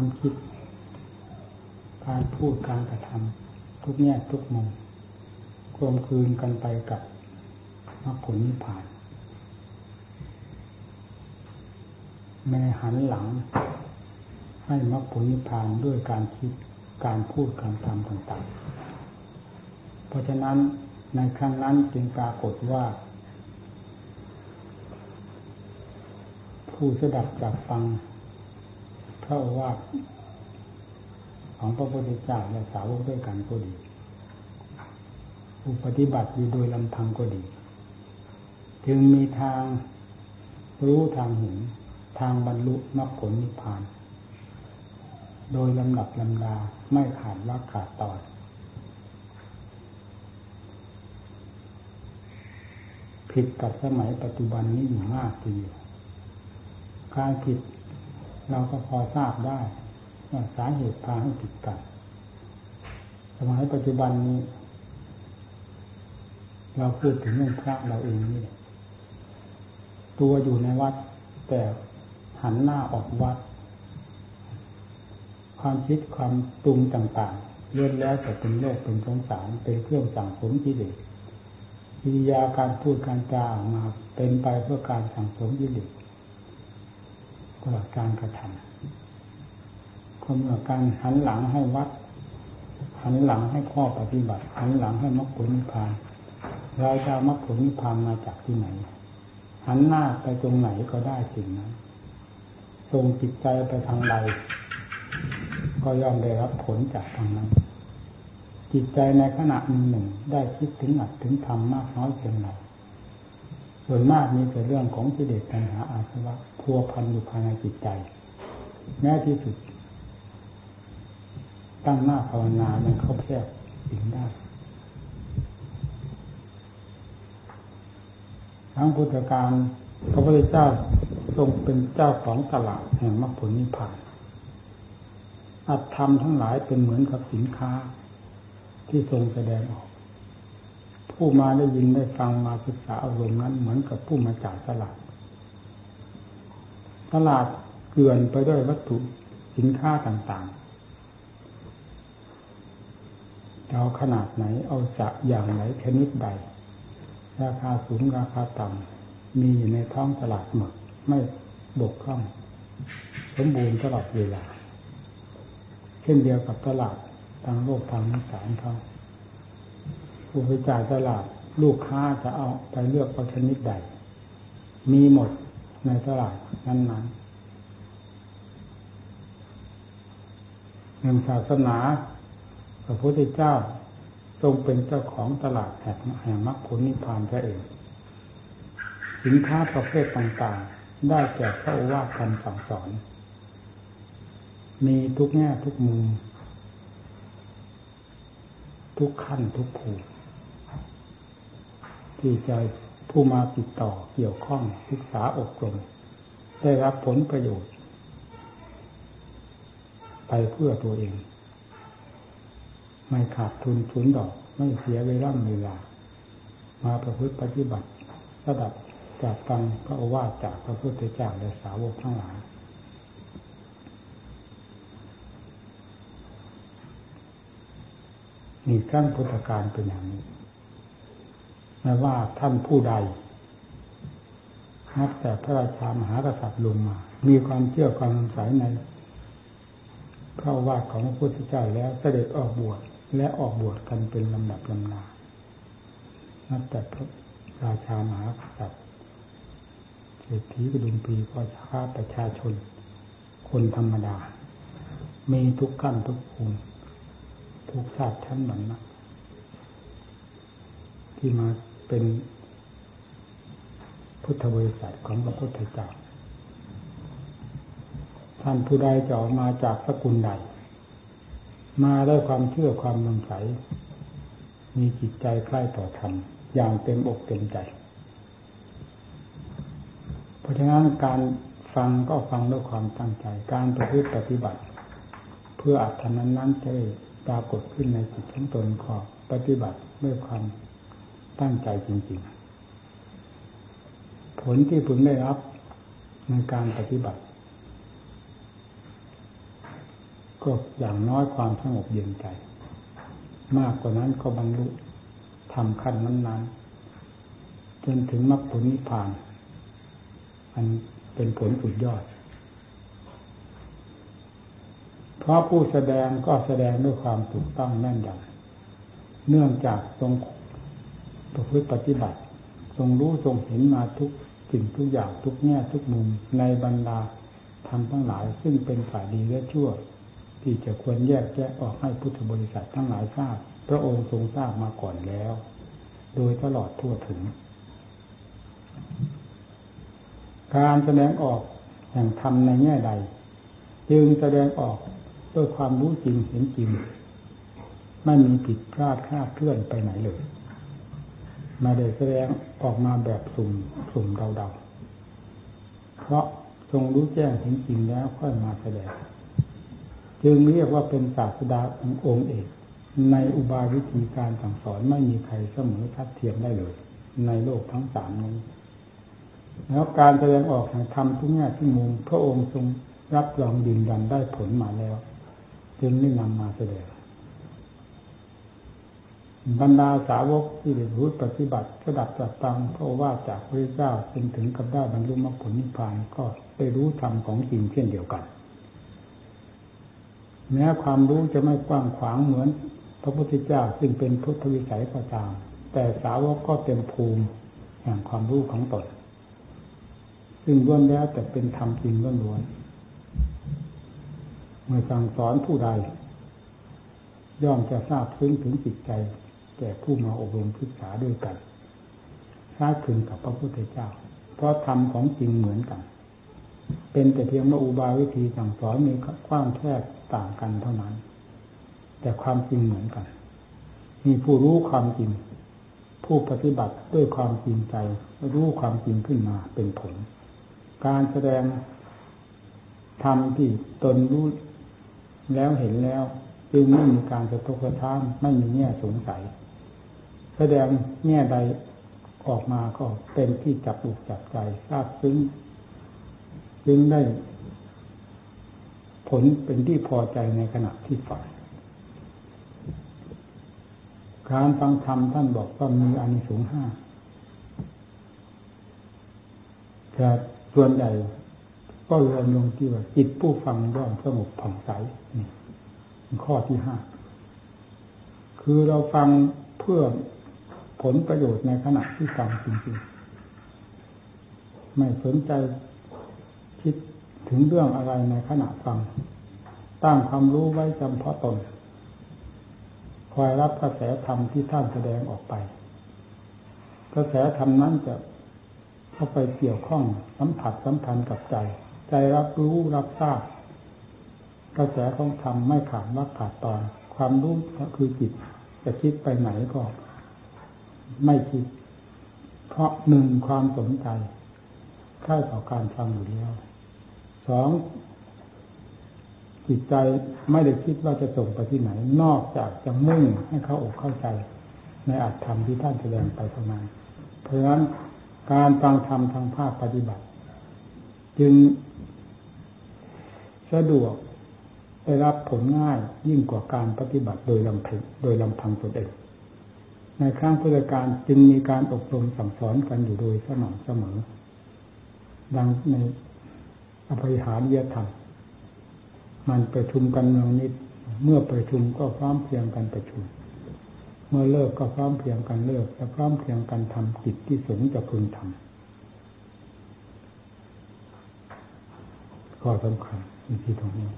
ความคิด การพูดการกระทำทุกแง่ทุกมุมกลมคืนกันไปกับมรรคผลนิพพานไม่หันหลัง ให้มรรคผลนิพพานด้วยการคิดการพูดการทำต่างๆ เพราะฉะนั้นในครั้งนั้นจึงปรากฏว่า ผู้สดับจากฟัง ระวาทของพระพุทธเจ้าและสาวกด้วยกันก็ดีผู้ปฏิบัติอยู่โดยลำพังก็ดี จึงมีทางรู้ทางเห็นทางบรรลุมรรคผลนิพพาน โดยลำดับลำดาไม่ขาดว่าขาดตอนผิดกับสมัยปัจจุบันนี้อยู่มากทีเดียวการผิด เราก็พอทราบได้ว่าสาเหตุพาให้ผิดกัน สมัยปัจจุบันนี้ เราพูดถึงเรื่องพระเราเองนี่ตัวอยู่ในวัด แต่หันหน้าออกวัด ความคิดความปรุงต่างๆเลื่อนแล้วแต่เป็นโลกเป็นสงสารเป็นเครื่องสั่งสมกิเลสวิทยาการพูดการจาออกมาเป็นไปเพื่อการสั่งสมกิเลส ตลอดการกระทำคนเมื่อการหันหลังให้วัด หันหลังให้ข้อปฏิบัติ หันหลังให้มรรคผลนิพพานเราจะมรรคผลนิพพานมาจากที่ไหน หันหน้าไปตรงไหนก็ได้สิ่งนั้นตรงจิตใจไปทางใดก็ย่อมได้รับผลจากทางนั้น จิตใจในขณะหนึ่งหนึ่งได้คิดถึงอัดถึงทำมากน้อยเพียงไร ส่วนมากมีแต่เรื่องของกิเลสปัญหาอาสวะพัวพันอยู่ภายในจิตใจ แม้ที่สุด ตั้งหน้าภาวนายังเข้าแคบถึงได้ทั้งพุทธการพระพุทธเจ้าทรงเป็นเจ้าของตลาดแห่งมรรคผลนิพพานอัตธรรมทั้งหลายเป็นเหมือนกับสินค้าที่ทรงแสดงออก ผู้มาได้ยินได้ฟังมาศึกษาอารมณ์นั้น เหมือนกับผู้มาจากตลาด ตลาดเกลื่อนไปด้วยวัตถุสินค้าต่างๆเอาขนาดไหนเอาจะอย่างไหนชนิดใด ราคาสูงราคาต่ำมีอยู่ในท้องตลาดหมดไม่บกพร่อง สมบูรณ์ตลอดเวลา เช่นเดียวกับตลาดทางโลกทางนิสานเขา ผู้ไปจ่ายตลาด ลูกค้าจะเอาไปเลือกเอาชนิดใด มีหมดในตลาดนั้นๆเงินศาสนาพระพุทธเจ้าทรงเป็นเจ้าของตลาดแห่งแห่งมรรคผลนิพพานพระเองสินค้าประเภทต่างๆ ได้แก่พระโอวาทคำสั่งสอน มีทุกแง่ทุกมุมทุกขั้นทุกภูมิ ที่ใจผู้มาติดต่อเกี่ยวข้องศึกษาอบรมได้รับผลประโยชน์ ไปเพื่อตัวเอง ไม่ขาดทุนทุนดอก ไม่เสียเวลาเวลา มาประพฤติปฏิบัติ ระดับจากฟังพระโอวาทจากพระพุทธเจ้าและสาวกทั้งหลายมีขั้นพุทธการเป็นอย่างนี้ ไม่ว่าท่านผู้ใดนับแต่พระราชามหากษัตริย์ลงมา มีความเชื่อความสงสัยในพระวาทของพระพุทธเจ้าแล้วเสด็จออกบวชและออกบวชกันเป็นลำดับลำนา นับแต่พระราชามหากษัตริย์เศรษฐีกระดุมปีก็ช้าประชาชน คนธรรมดา มีทุกขั้นทุกภูมิทุกชาติชั้นหนันนะที่มา เป็นพุทธบริษัทของพระพุทธเจ้าท่านผู้ใดจะออกมาจากสกุลใด มาด้วยความเชื่อความมั่นใจมีจิตใจใคร่ต่อธรรม อย่างเต็มอกเต็มใจ เพราะฉะนั้นการฟังก็ฟังด้วยความตั้งใจ การประพฤติปฏิบัติ เพื่ออัตถนั้นนั้นจะปรากฏขึ้นในจิตของตนขอปฏิบัติด้วยความ ตั้งใจจริง ๆ ผลที่พึงได้รับในการปฏิบัติ ก็อย่างน้อยความสงบเย็นใจ มากกว่านั้นก็บรรลุทำขั้นนั้นๆจนถึงมรรคผลนิพพาน อันเป็นผลสุดยอด เพราะผู้แสดงก็แสดงด้วยความถูกต้องแน่นยำเนื่องจากทรง ประพฤติปฏิบัติ ทรงรู้ทรงเห็นมาทุกสิ่งทุกอย่างทุกแง่ทุกมุมในบรรดาทำทั้งหลาย ซึ่งเป็นฝ่ายดีและชั่ว ที่จะควรแยกแยะออกให้พุทธบริษัททั้งหลายทราบ พระองค์ทรงทราบมาก่อนแล้ว โดยตลอดทั่วถึง การแสดงออกแห่งธรรมในแง่ใด จึงแสดงออกด้วยความรู้จริงเห็นจริงไม่มีผิดพลาดคลาดเคลื่อนไปไหนเลย มาได้แสดงออกมาแบบสุ่มสุ่มเดาๆ เพราะทรงรู้แจ้งเห็นจริงแล้วค่อยมาแสดง จึงเรียกว่าเป็นศาสดาขององค์เอกในอุบายวิธีการสั่งสอนไม่มีใครเสมอทัดเทียมได้เลย ในโลกทั้งสามนี้ แล้วการแสดงออกแห่งธรรมทุกแง่ทุกมุมพระองค์ทรงรับรองยืนยันได้ผลมาแล้ว จึงได้นำมาแสดง บรรดาสาวกที่ได้รู้ปฏิบัติระดับจัดตังเพราะว่าจากพระเจ้าจนถึงกับได้บรรลุมรรคผลนิพพานก็ได้รู้ธรรมของจริงเช่นเดียวกัน แม้ความรู้จะไม่กว้างขวางเหมือน พระพุทธเจ้าซึ่งเป็นพุทธวิสัยก็ตาม แต่สาวกก็เต็มภูมิแห่งความรู้ของตนซึ่งล้วนแล้วแต่เป็นธรรมจริงล้วนเมื่อสั่งสอนผู้ใดย่อมจะทราบซึ้งถึงจิตใจ แก่ผู้มาอบรมศึกษาด้วยกันคล้ายคลึงกับพระพุทธเจ้า เพราะธรรมของจริงเหมือนกัน เป็นแต่เพียงว่าอุบายวิธีสั่งสอนมีกว้างแคบต่างกันเท่านั้น แต่ความจริงเหมือนกัน มีผู้รู้ความจริง ผู้ปฏิบัติด้วยความจริงใจ รู้ความจริงขึ้นมาเป็นผล การแสดงธรรมที่ตนรู้แล้วเห็นแล้ว จึงไม่มีการจะทกระท้ามไม่มีแง่สงสัย แสดงแง่ใดออกมาก็เป็นที่จับอกจับใจทราบซึ้งจึงได้ผลเป็นที่พอใจในขณะที่ฟังการฟังธรรมท่านบอกว่ามีอานิสงส์ห้าแต่ส่วนใหญ่ก็รวมลงที่ว่าจิตผู้ฟังย่อมสงบผ่องใสนี่ข้อที่ห้าคือเราฟังเพื่อ ผลประโยชน์ในขณะที่ฟังจริงๆ ไม่สนใจคิดถึงเรื่องอะไรในขณะฟังตั้งความรู้ไว้จำเพาะตน คอยรับกระแสธรรมที่ท่านแสดงออกไป กระแสธรรมนั้นจะเข้าไปเกี่ยวข้องสัมผัสสัมพันธ์กับใจ ใจรับรู้รับทราบ กระแสของธรรมไม่ขาดวักขาดตอน ความรู้ก็คือจิต จะคิดไปไหนก็ คิด เพราะหนึ่งความสนใจค่ายต่อการฟังอยู่แล้วสองจิตใจไม่ได้คิดว่าจะส่งไปที่ไหน นอกจากจะมุ่งให้เขาอกเข้าใจ ในอัตธรรมที่ท่านแสดงไปเท่านั้นเพราะฉะนั้นการฟังธรรมทางภาคปฏิบัติ จึงสะดวกได้รับผลง่ายยิ่งกว่าการปฏิบัติโดยลำพังโดยลำพังตนเอง ในครั้งพุทธกาลจึงมีการอบรมสั่งสอนกันอยู่โดยสม่ำเสมอ ดังในอภิหาริยธรรมมันประชุมกันเมืองนิด เมื่อประชุมก็พร้อมเพียงกันประชุม เมื่อเลิกก็พร้อมเพียงกันเลิกและพร้อมเพียงกันทำกิจที่สงจะพึงทำข้อสำคัญที่ตรงนี้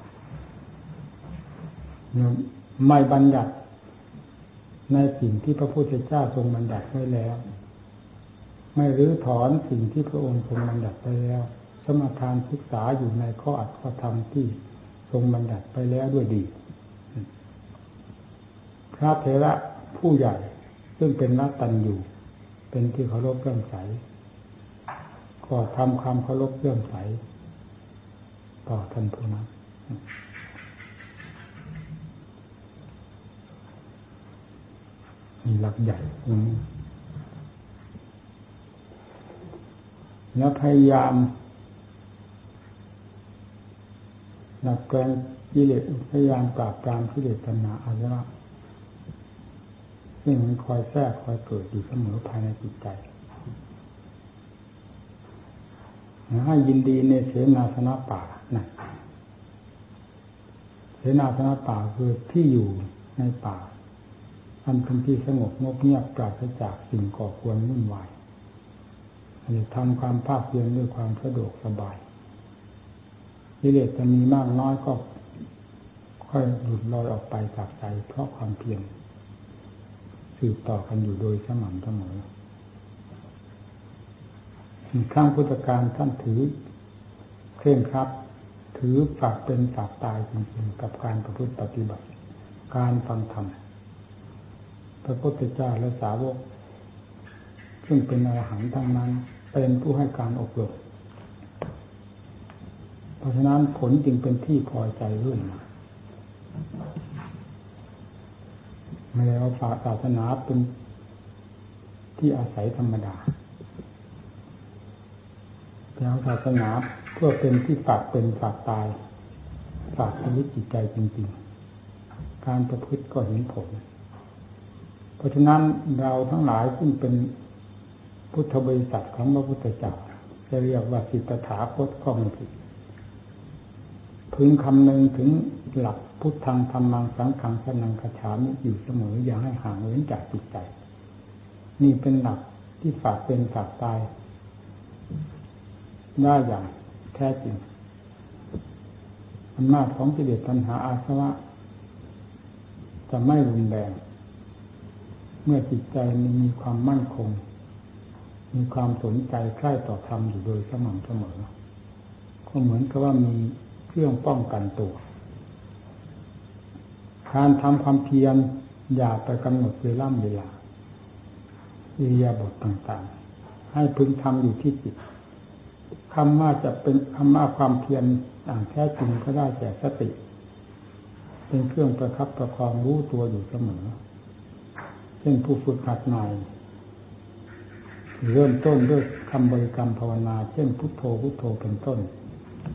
ไม่บัญญัติ ในสิ่งที่พระพุทธเจ้าทรงบัญญัติไว้แล้ว ไม่รื้อถอนสิ่งที่พระองค์ทรงบัญญัติไปแล้ว สมทานศึกษาอยู่ในข้ออัดข้อธรรมที่ทรงบัญญัติไปแล้วด้วยดี พระเถระผู้ใหญ่ซึ่งเป็นนักตันอยู่ เป็นที่เคารพเรื่อมใสก็ทำความเคารพเรื่อมใสต่อท่านผู้นั้น มีหลักใหญ่ตรงนี้แล้วพยายามหนักแกงกิเลสพยายามปราบปรามกิเลสตัณหาอาสวะซึ่งมันคอยแทรกคอยเกิดอยู่เสมอภายในจิตใจให้ยินดีในเสนาสนะป่านะเสนาสนะป่าคือที่อยู่ในป่า อันเป็นที่สงบงบเงียบปราศจากสิ่งก่อควรวุ่นวายอันนี้ทำความภาคเพียรด้วยความสะดวกสบายกิเลสจะมีมากน้อยก็ค่อยหลุดลอยออกไปจากใจ เพราะความเพียรสืบต่อกันอยู่โดยสม่ำเสมอข้างพุทธการท่านถือเคร่งครับ ถือฝากเป็นฝากตายจริงๆกับการประพฤติปฏิบัติ การฟังธรรม พระพุทธเจ้าและสาวก ซึ่งเป็นอรหันต์ทั้งนั้น เป็นผู้ให้การอบรมเพราะฉะนั้นผลจึงเป็นที่พอใจเรื่อยมาไม่ได้เอาฝาศาสนาเป็นที่อาศัยธรรมดาแต่เอาศาสนาเพื่อเป็นที่ฝากเป็นฝากตายฝากชีวิตจิตใจจริง ๆ การประพฤติก็เห็นผล ราะฉะนั้นเราทั้งหลายซึ่งเป็นพุทธบริษัทของพระพุทธเจ้าจะเรียกว่าสิทธาคตก็ไม่ผิดพึงคำนึงถึงหลักพุทธังธรรมังสังขังสนังคาถามิอยู่เสมออย่าให้ห่างเว้นจากจิตใจ นี่เป็นหลักที่ฝากเป็นฝากตาย ได้อย่างแท้จริงอำนาจของกิเลสตัณหาอาสวะ จะไม่รุนแรง เมื่อจิตใจมีความมั่นคง มีความสนใจใคร่ต่อธรรมอยู่โดยสม่ำเสมอ ก็เหมือนกับว่ามีเครื่องป้องกันตัวการทำความเพียรอย่าไปกำหนดเวลาเวลาอิริยาบถต่างๆ ให้พึงทำอยู่ที่จิตคำว่าจะเป็นคำว่าความเพียรต่างแท้จริงก็ได้แต่สติ เป็นเครื่องประคับประคองรู้ตัวอยู่เสมอ เช่นผู้ฝึกหัดใหม่เริ่มต้นด้วยคำบริกรรมภาวนา เช่นพุทโธพุทโธเป็นต้น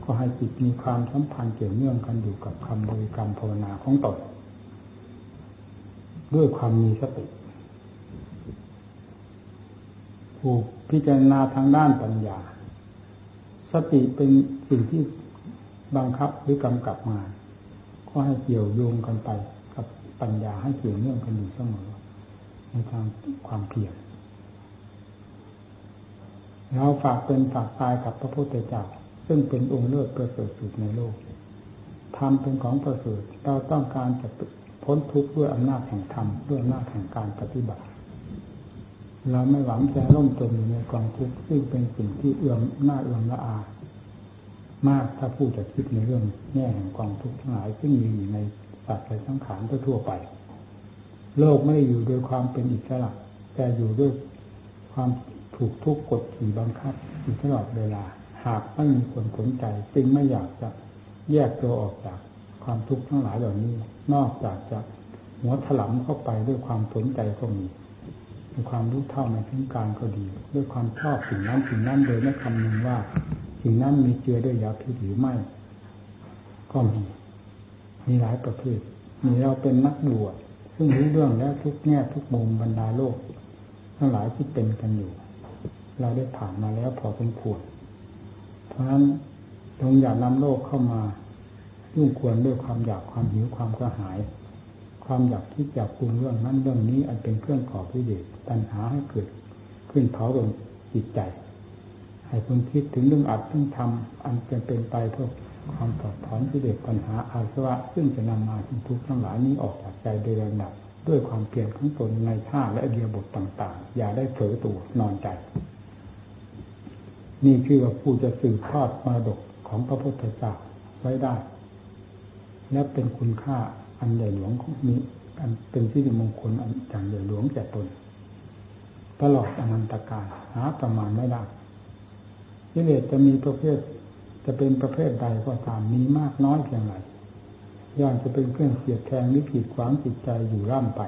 ก็ให้จิตมีความสัมพันธ์เกี่ยวเนื่องกันอยู่กับคำบริกรรมภาวนาของตนด้วยความมีสติผู้พิจารณาทางด้านปัญญา สติเป็นสิ่งที่บังคับหรือกำกับมา ก็ให้เกี่ยวโยงกันไป กับปัญญาให้เกี่ยวเนื่องกันอยู่เสมอ ในทางความเพียรเราฝากเป็นฝากตายกับพระพุทธเจ้าซึ่งเป็นองค์เลิศประเสริฐสุดในโลกทำเป็นของประเสริฐเราต้องการจะพ้นทุกข์ด้วยอำนาจแห่งธรรมด้วยอำนาจแห่งการปฏิบัติ เราไม่หวังจะร่มจมอยู่ในกองทุกข์ซึ่งเป็นสิ่งที่เอื้อมหน้าเอื้อมละอา มากถ้าผู้จะคิดในเรื่องแง่แห่งกองทุกข์ทั้งหลายซึ่งมีอยู่ในสัตว์และสังขารทั่วไป โลกไม่ได้อยู่โดยความเป็นอิสระ แต่อยู่ด้วยความถูกทุกข์กดขี่บังคับอยู่ตลอดเวลา หากไม่มีคนสนใจจึงไม่อยากจะแยกตัวออกจากความทุกข์ทั้งหลายเหล่านี้ นอกจากจะหัวถลำเข้าไปด้วยความสนใจก็มีด้วยความรู้เท่าในถึงการก็ดี ด้วยความชอบสิ่งนั้นสิ่งนั้นโดยไม่คำนึงว่าสิ่งนั้นมีเจือด้วยยาพิษหรือไม่ ก็มี มีหลายประเภทมีเราเป็นนักบวช ซึ่งรู้เรื่องแล้วทุกแง่ทุกมุมบรรดาโลก ทั้งหลายที่เป็นกันอยู่ เราได้ผ่านมาแล้วพอสมควรเพราะฉะนั้นจงอย่านำโลกเข้ามายุ่งควรด้วยความอยากความหิวความกระหาย ความอยากคิดอยากปรุงเรื่องนั้นเรื่องนี้อันเป็นเครื่องก่อพิเดชตัณหาให้เกิดขึ้นเผาลงจิตใจ ให้คุณคิดถึงเรื่องอัดเรื่องทำอันเป็นเป็นไปเพื่อ ความถอดถอนพิเดชปัญหาอาสวะซึ่งจะนำมาถึงทุกข์ทั้งหลายนี้ออกจากใจโดยลำดับด้วยความเปลี่ยนของตนในท่าและเดียบทต่าง ๆ อย่าได้เผลอตัวนอนใจ นี่คือว่าผู้จะสืบทอดมรดกของพระพุทธเจ้าไว้ได้ และเป็นคุณค่าอันใหญ่หลวงมีอันเป็นที่มงคลอันอย่างใหญ่หลวงแก่ตนตลอดอนันตการหาประมาณไม่ได้กิเลสจะมีประเภท จะเป็นประเภทใดก็ตามมีมากน้อยเพียงไรย่อมจะเป็นเครื่องเสียดแทงนิขีดขวางจิตใจอยู่ร่ำไป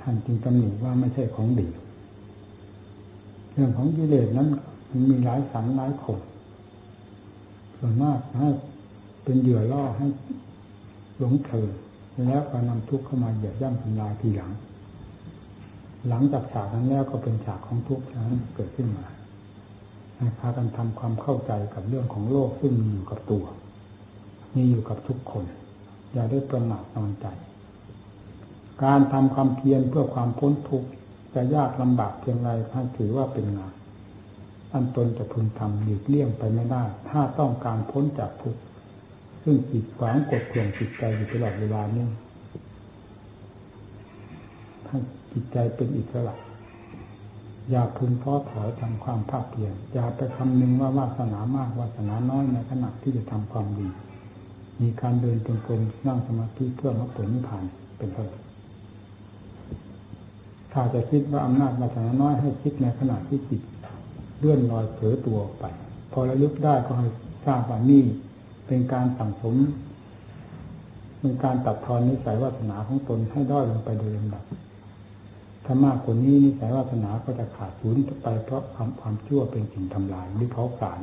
ท่านจึงตำหนิว่าไม่ใช่ของดี เรื่องของกิเลสนั้นมันมีหลายสันหลายขมส่วนมากให้เป็นเหยื่อล่อให้หลงเธอแล้วก็นำทุกข์เข้ามาเหยียบย่ำทำลายทีหลัง หลังจากฉากนั้นแล้วก็เป็นฉากของทุกข์นั้นเกิดขึ้นมา ให้พากันทำความเข้าใจกับเรื่องของโลกซึ่งมีอยู่กับตัว มีอยู่กับทุกคน อย่าได้ประมาทนอนใจ การทำความเพียรเพื่อความพ้นทุกข์จะยากลำบากเพียงไรท่านถือว่าเป็นงาน อันตนจะพึงทำหลีกเลี่ยงไปไม่ได้ ถ้าต้องการพ้นจากทุกข์ซึ่งจิตขวางกดข่วงจิตใจอยู่ตลอดเวลานี้ถ้าจิตใจเป็นอิสระ อย่าพึงท้อถอยทำความภาคเพียรอย่าไปคำนึงว่าวาสนามากวาสนาน้อยในขณะที่จะทำความดี มีการเดินจงกรมนั่งสมาธิเพื่อมรรคผลนิพพานเป็นต้นถ้าจะคิดว่าอำนาจวาสนาน้อยให้คิดในขณะที่จิตเลื่อนลอยเผลอตัวออกไป พอระลึกได้ก็ให้ทราบว่านี่เป็นการสั่งสมเป็นการตัดทอนนิสัยวาสนาของตนให้ด้อยลงไปโดยลำดับ ถ้ามากกว่านี้นิสัยวาสนาก็จะขาดสูญไปเพราะความความชั่วเป็นสิ่งทำลายหรือเผาผลาญ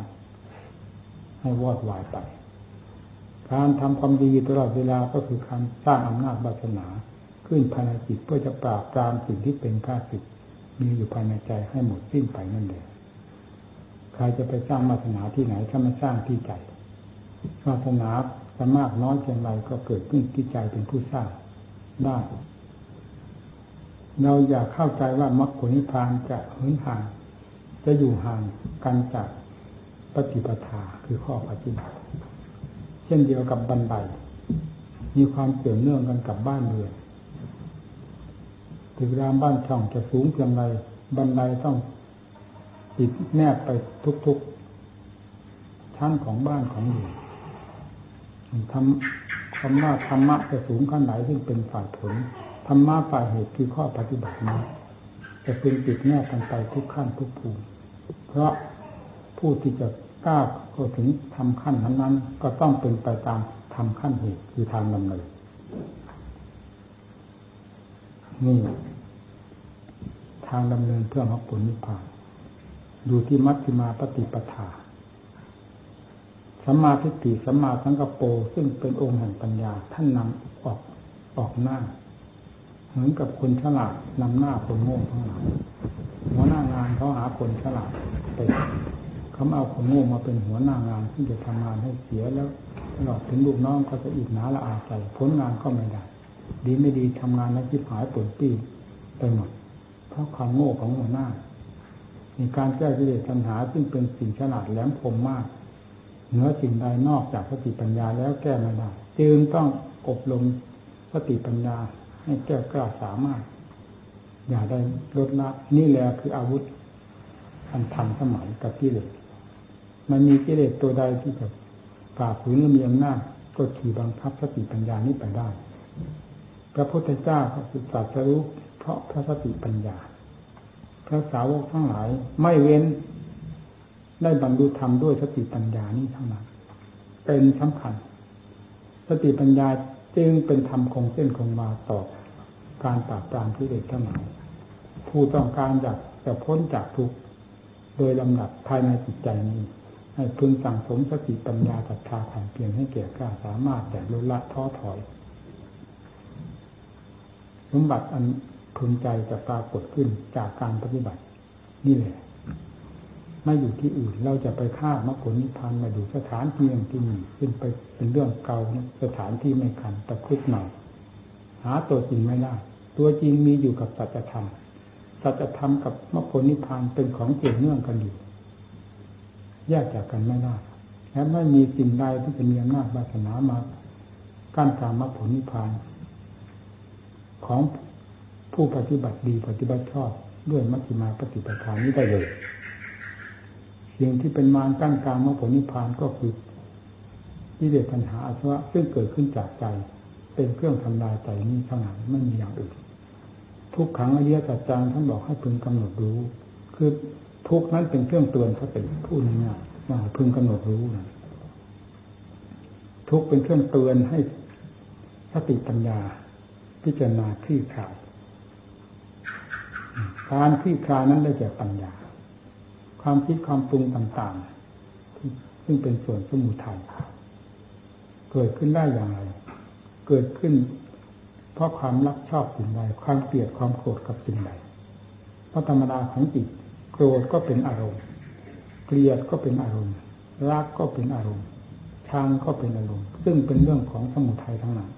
ให้วอดวายไป การทำความดีตลอดเวลาก็คือการสร้างอำนาจวาสนา ขึ้นภายในจิตเพื่อจะปราบปรามสิ่งที่เป็นข้าศึกมีอยู่ภายในใจให้หมดสิ้นไปนั่นเองใครจะไปสร้างวาสนาที่ไหนถ้าไม่สร้างที่ใจวาสนาจะมากน้อยเพียงไรก็เกิดขึ้นที่ใจเป็นผู้สร้างได้ เราอยากเข้าใจว่ามรรคผลนิพพานจะหืนห่าง จะอยู่ห่างกันจากปฏิปทาคือข้อปฏิบัติ เช่นเดียวกับบันได มีความเกี่ยวเนื่องกันกับบ้านเรือนถึงรามบ้านช่องจะสูงเพียงไรบันไดต้องติดแนบไปทุกๆชั้นของบ้านของอยู่ทำคำว่าธรรมะจะสูงขั้นไหนซึ่งเป็นฝ่ายผล รรมะฝ่ายเหตุคือข้อปฏิบัตินี้จะเป็นติดแนบกันไปทุกขั้นทุกภูมิ เพราะผู้ที่จะก้าวเข้าถึงทำขั้นนั้นๆก็ต้องเป็นไปตามทำขั้นเหตุคือทางดำเนินนี่ทางดำเนินเพื่อมรรคผลนิพพานอยู่ที่มัชฌิมาปฏิปทาสัมมาทิฏฐิสัมมาสังกปรซึ่งเป็นองค์แห่งปัญญาท่านนำออกออกหน้า เหมือนกับคนฉลาดนำหน้าคนโง่ทั้งหลายหัวหน้างานเขาหาคนฉลาดไปเขาเอาคนโง่มาเป็นหัวหน้างานที่จะทำงานให้เสียแล้วตลอดถึงลูกน้องก็จะอิจฉาละอาใจผลงานก็ไม่ได้ดีไม่ดีทำงานแล้วคิดหายผลปีไปหมดเพราะความโง่ของหัวหน้ามีการแก้กิเลสปัญหาซึ่งเป็นสิ่งฉลาดแหลมคมมาก เหนือสิ่งใดนอกจากสติปัญญาแล้วแก้ไม่ได้จึงต้องอบรมสติปัญญา ให้แก้กล้าสามารถ อย่าได้ลดละนี่แหละคืออาวุธอันทันสมัยกับกิเลสมันมีกิเลสตัวใดที่จะฝ่าฝืนมีอำนาจก็ขี่บังคับสติปัญญานี้ไปได้ พระพุทธเจ้าพระสุตรัสรู้เพราะพระสติปัญญา พระสาวกทั้งหลายไม่เว้นได้บรรลุธรรมด้วยสติปัญญานี้ทั้งนั้นเป็นสำคัญ สติปัญญา จึงเป็นธรรมคงเส้นคงวาต่อการปราบปรามที่เด็กทั้งหลายผู้ต้องการอยากจะพ้นจากทุกข์โดยลำดับภายในจิตใจนี้ ให้พึงสั่งสมสติปัญญาศรัทธาความเพียรให้เก่กล้าสามารถแต่ลดละท้อถอยสมบัติอันพึงใจจะปรากฏขึ้นจากการปฏิบัติ นี่แหละ ไม่อยู่ที่อื่น เราจะไปฆ่ามรรคผลนิพพานมาอยู่สถานที่ย่งที่นี่ขึ้นไปเป็นเรื่องเก่าสถานที่ไม่ขันแต่คุกหน่อยหาตัวจริงไม่ได้ตัวจริงมีอยู่กับสัจธรรมสัจธรรมกับมรรคผลนิพพานเป็นของเกี่ยวเนื่องกันอยู่แยกจากกันไม่ได้และไม่มีสิ่งใดที่จะมีอำนาจวาสนามากั้นกลางมรรคผลนิพพาน ของผู้ปฏิบัติดีปฏิบัติชอบด้วยมัชฌิมาปฏิปทานนี้ได้เลย สิ่งที่เป็นมารกั้นกลางมรรคผลนิพพานก็คือวิเดปัญหาอาสวะซึ่งเกิดขึ้นจากใจ เป็นเครื่องทำลายใจนี้เท่านั้นไม่มีอย่างอื่นทุกขังอริยสัจจังท่านบอกให้พึงกำหนดรู้ คือทุกนั้นเป็นเครื่องเตือนสติพูดง่ายๆว่าพึงกำหนดรู้นะทุกเป็นเครื่องเตือนให้สติปัญญา พิจารณาคลี่คลายการคลี่คลายนั้นได้แก่ปัญญา ความคิดความปรุงต่างๆ ซึ่งเป็นส่วนสมุทัยเกิดขึ้นได้อย่างไร เกิดขึ้น เพราะความรักชอบสิ่งใดความเกลียดความโกรธกับสิ่งใดเพราะธรรมดาของจิตโกรธก็เป็นอารมณ์ เกลียดก็เป็นอารมณ์ รักก็เป็นอารมณ์ชังก็เป็นอารมณ์ ซึ่งเป็นเรื่องของสมุทัยทั้งนั้น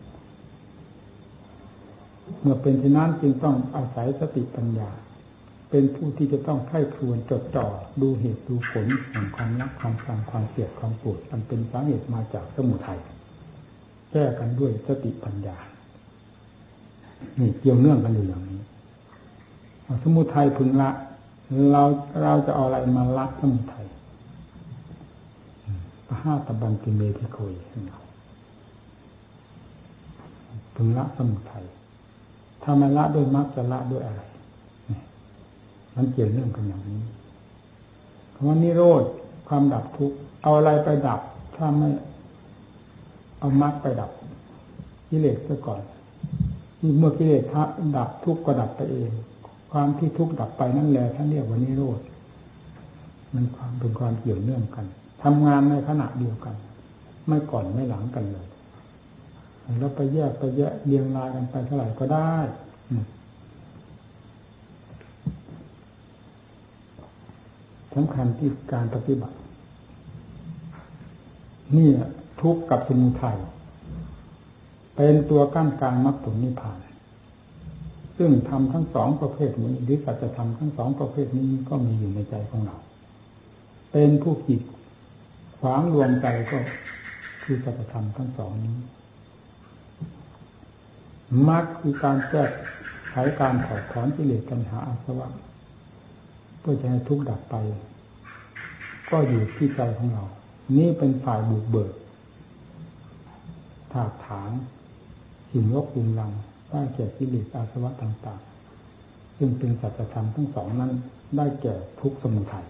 เมื่อเป็นเช่นนั้นจึงต้องอาศัยสติปัญญา เป็นผู้ที่จะต้องไข้ครวนจดจ่อดูเหตุดูผลแห่งความรักความชังความเกลียดความโกรธมันเป็นสาเหตุมาจากสมุทัยแก้กันด้วยสติปัญญานี่เกี่ยวเนื่องกันอยู่อย่างนี้สมุทัยพึงละ เราเราจะเอาอะไรมาละสมุทัยห้าตะบันติเมทิโคยพึงละสมุทัยถ้าไม่ละด้วยมรรคจะละด้วยอะไร มันเกี่ยวเนื่องกันอย่างนี้คำว่านิโรธความดับทุกข์เอาอะไรไปดับ ถ้าไม่เอามรรคไปดับกิเลสซะก่อนเมื่อกิเลสดับทุกข์ก็ดับไปเอง ความที่ทุกข์ดับไปนั่นแหละท่านเรียกว่านิโรธมันความเป็นความเกี่ยวเนื่องกันทำงานในขณะเดียวกัน ไม่ก่อนไม่หลังกันเลยแล้วไปแยกไปแยกเรียงรายกันไปเท่าไหร่ก็ได้ สำคัญที่การปฏิบัติ นี่ทุกข์กับสมุทัยเป็นตัวกั้นกลางมรรคผลนิพพาน ซึ่งทำทั้งสองประเภทนี้หรือสัจธรรมทั้งสองประเภทนี้ก็มีอยู่ในใจของเรา เป็นผู้จิตขวางรวมใจก็คือสัจธรรมทั้งสองนี้มรรคคือการแก้ไขการถอดถอนกิเลสปัญหาอาสวะ เพื่อจะให้ทุกข์ดับไป ก็อยู่ที่ใจของเรา นี่เป็นฝ่ายบุกเบิกถากถางสิ่งลกลุงลังได้แก่กิเลสอาสวะต่างๆ ซึ่งเป็นสัจธรรมทั้งสองนั้น ได้แก่ทุกสมุทัย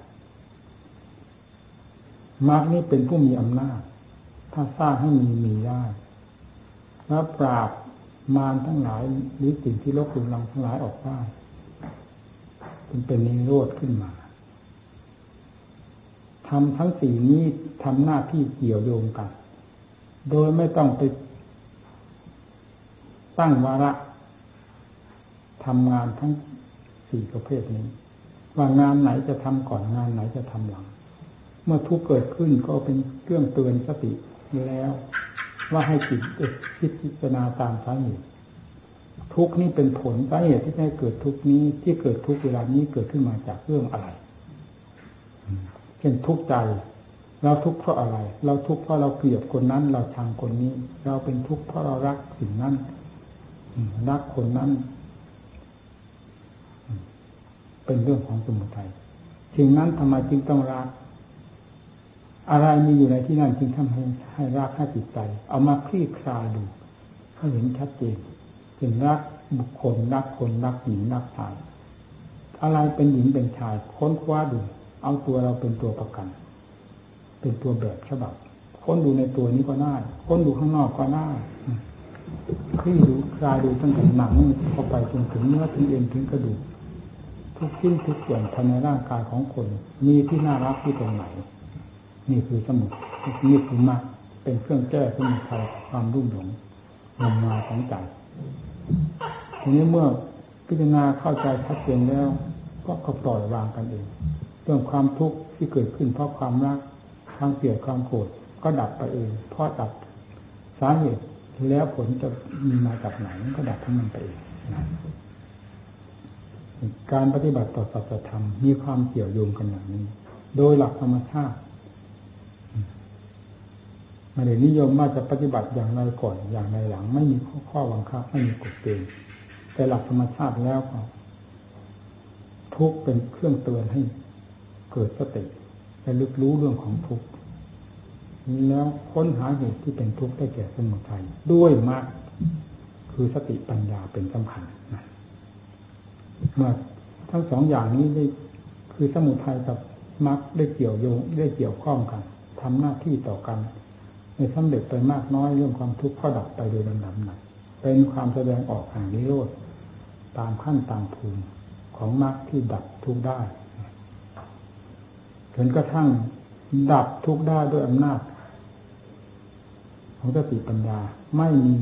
มรรคนี้เป็นผู้มีอำนาจ ถ้าสร้างให้มีมีได้แล้วปราบมารทั้งหลายหรือสิ่งที่ลบลุงลังทั้งหลายออกได้ เป็นเป็นนิโรธขึ้นมาทำทั้งสี่นี้ทำหน้าที่เกี่ยวโยงกัน โดยไม่ต้องไปตั้งวาระทำงานทั้งสี่ประเภทนี้ ว่างานไหนจะทำก่อนงานไหนจะทำหลัง เมื่อทุกเกิดขึ้นก็เป็นเครื่องเตือนสติแล้ว ว่าให้จิตคิดพิจารณาตามสาเหตุ ทุกนี้เป็นผลสาเหตุที่ให้เกิดทุกนี้ที่เกิดทุกเวลานี้เกิดขึ้นมาจากเรื่องอะไรเช่นทุกใจเราทุกข์เพราะอะไร เราทุกข์เพราะเราเกลียดคนนั้น เราชังคนนี้ เราเป็นทุกข์เพราะเรารักสิ่งนั้นรักคนนั้น เป็นเรื่องของสมุทัยสิ่งนั้นทำไมจึงต้องรัก อะไรมีอยู่ในที่นั่นจึงทำให้ให้รักให้จิตใจ เอามาคลี่คลายดูให้เห็นชัดเจน เป็นรักบุคคลรักคนรักหญิงรักชายอะไรเป็นหญิงเป็นชายค้นคว้าดู เอาตัวเราเป็นตัวประกัน เป็นตัวแบบฉบับค้นดูในตัวนี้ก็ได้ค้นดูข้างนอกก็ได้คลี่ดูคลายดูตั้งแต่หนังเข้าไปจนถึงเนื้อถึงเอ็นถึงกระดูกทุกชิ้นทุกส่วนภายในร่างกายของคน มีที่น่ารักที่ตรงไหน นี่คือสมุดนี่คือมากเป็นเครื่องแก้สมุทัยความรุ่มหลงลงมาของใจ ทีนี้เมื่อพิจารณาเข้าใจชัดเจนแล้ว ก็ก็ปล่อยวางกันเองเรื่องความทุกข์ที่เกิดขึ้นเพราะความรักความเกลียดความโกรธก็ดับไปเองเพราะดับสาเหตุแล้วผลจะมีมาจากไหนก็ดับทั้งมันไปเองการปฏิบัติต่อสัจธรรมมีความเกี่ยวโยงกันอย่างนี้ โดยหลักธรรมชาติ ไม่ได้นิยมว่าจะปฏิบัติอย่างไรก่อนอย่างไรหลัง ไม่มีข้อข้อบังคับไม่มีกฎเกณฑ์แต่หลักธรรมชาติแล้วก็ทุกเป็นเครื่องเตือนให้เกิดสติและลึกรู้เรื่องของทุกแล้วค้นหาเหตุที่เป็นทุกข์ได้แก่สมุทัยด้วยมรรคคือสติปัญญาเป็นสำคัญนะเมื่อทั้งสองอย่างนี้ได้คือสมุทัยกับมรรคได้เกี่ยวโยงได้เกี่ยวข้องกันทำหน้าที่ต่อกัน ในสำเร็จไปมากน้อยเรื่องความทุกข์ก็ดับไปโดยลำดับนั้นเป็นความแสดงออกแห่งนิโรธตามขั้นตามภูมิของมรรคที่ดับทุกข์ได้จนกระทั่งดับทุกข์ได้ด้วยอำนาจ ของสติปัญญาไม่มี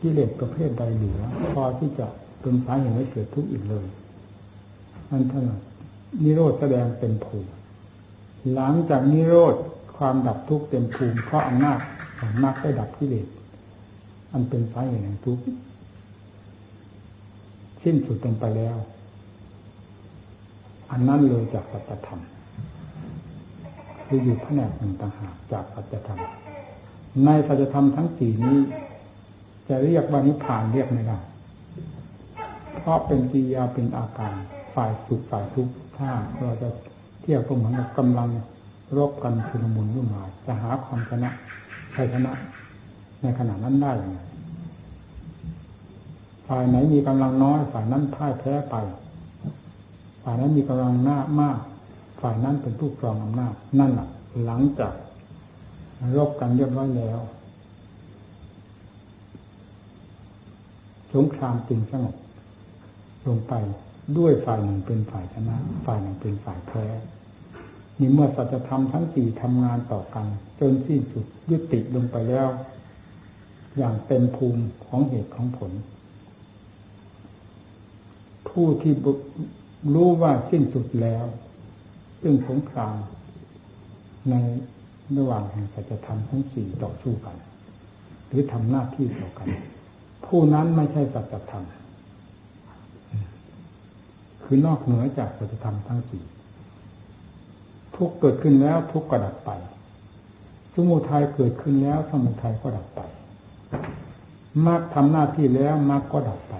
กิเลสประเภทใดเหลือพอที่จะเป็นสาเหตุให้เกิดทุกข์อีกเลยอันท่านนิโรธแสดงเป็นภูมิหลังจากนิโรธ ความดับทุกข์เต็มภูมิเพราะอำนาจของมรรคได้ดับกิเลสอันเป็นสาเหตุแห่งทุกข์สิ้นสุดลงไปแล้ว อันนั้นเลยจากสัจจธรรมคืออยู่แผนกหนึ่งต่างหากจากสัจจธรรม ในสัจธรรมทั้งสี่นี้ จะเรียกว่านิพพานเรียกไม่ได้เพราะเป็นปียาเป็นอาการฝ่ายสุขฝ่ายทุกข์ถ้าเราจะเทียบก็เหมือนกับกำลัง รบกันชุลมุนวุ่นวายจะหาความชนะชัยชนะ ในขณะนั้นได้ย่างไรฝ่ายไหนมีกำลังน้อย ฝ่ายนั้นพ่ายแพ้ไป ฝ่ายนั้นมีกำลังหน้ามาก ฝ่ายนั้นเป็นผู้ครองอำนาจนั่นแหละหลังจากรบกันเรียบร้อยแล้ว สงครามจึงสงบลงไปด้วยฝ่ายหนึ่งเป็นฝ่ายชนะ ฝ่ายหนึ่งเป็นฝ่ายแพ้ นี่เมื่อสัจธรรมทั้งสี่ทำงานต่อกัน จนสิ้นสุดยุติลงไปแล้ว อย่างเต็มภูมิของเหตุของผล ผู้ที่รู้ว่าสิ้นสุดแล้ว ซึ่งสงครามในระหว่างแห่งสัจธรรมทั้งสี่ต่อสู้กัน หรือทำหน้าที่ต่อกัน ผู้นั้นไม่ใช่สัจธรรมคือนอกเหนือจากสัจธรรมทั้งสี่ ทุกเกิดขึ้นแล้วทุกก็ดับไปสมุทัยเกิดขึ้นแล้วสมุทัยก็ดับไปมรรคทำหน้าที่แล้วมรรคก็ดับไป